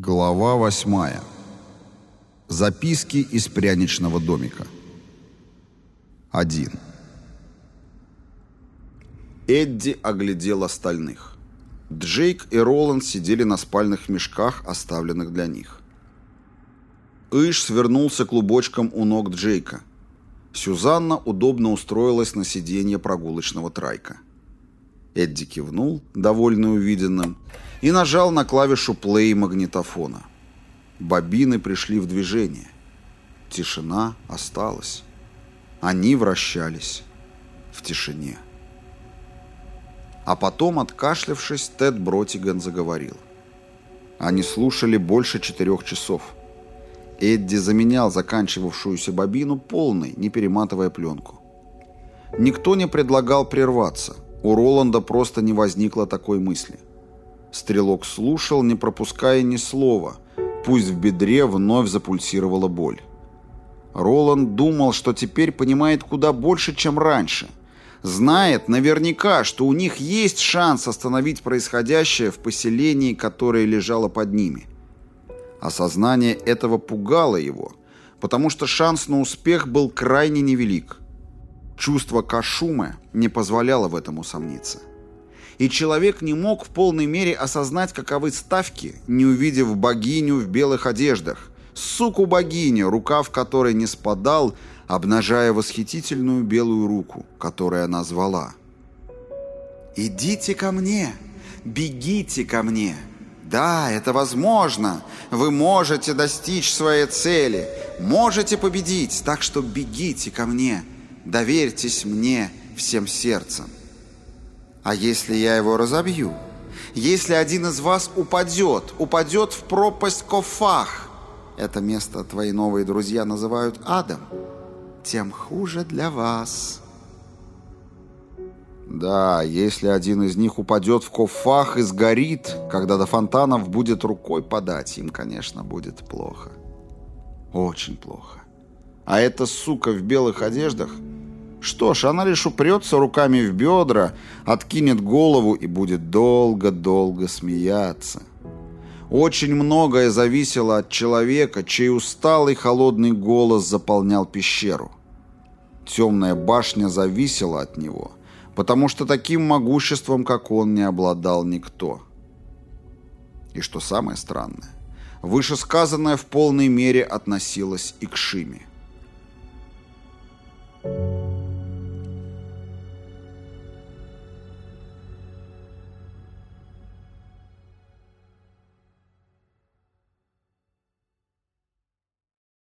Глава восьмая. Записки из пряничного домика. 1. Эдди оглядел остальных. Джейк и Роланд сидели на спальных мешках, оставленных для них. Иш свернулся клубочком у ног Джейка. Сюзанна удобно устроилась на сиденье прогулочного трайка. Эдди кивнул, довольный увиденным, и нажал на клавишу плей магнитофона. Бобины пришли в движение. Тишина осталась. Они вращались в тишине. А потом, откашлявшись, Тед Бротиган заговорил. Они слушали больше четырех часов. Эдди заменял заканчивавшуюся бобину полной, не перематывая пленку. Никто не предлагал прерваться. У Роланда просто не возникло такой мысли. Стрелок слушал, не пропуская ни слова. Пусть в бедре вновь запульсировала боль. Роланд думал, что теперь понимает куда больше, чем раньше. Знает наверняка, что у них есть шанс остановить происходящее в поселении, которое лежало под ними. Осознание этого пугало его, потому что шанс на успех был крайне невелик. Чувство Кашумы не позволяло в этом усомниться и человек не мог в полной мере осознать, каковы ставки, не увидев богиню в белых одеждах, суку-богиню, рукав которой не спадал, обнажая восхитительную белую руку, которую она звала. «Идите ко мне! Бегите ко мне! Да, это возможно! Вы можете достичь своей цели, можете победить, так что бегите ко мне! Доверьтесь мне всем сердцем!» А если я его разобью? Если один из вас упадет, упадет в пропасть Кофах, это место твои новые друзья называют адом, тем хуже для вас. Да, если один из них упадет в Кофах и сгорит, когда до фонтанов будет рукой подать, им, конечно, будет плохо. Очень плохо. А эта сука в белых одеждах — что ж, она лишь упрется руками в бедра, откинет голову и будет долго-долго смеяться. Очень многое зависело от человека, чей усталый холодный голос заполнял пещеру. Темная башня зависела от него, потому что таким могуществом, как он, не обладал никто. И что самое странное, вышесказанное в полной мере относилось и к Шиме.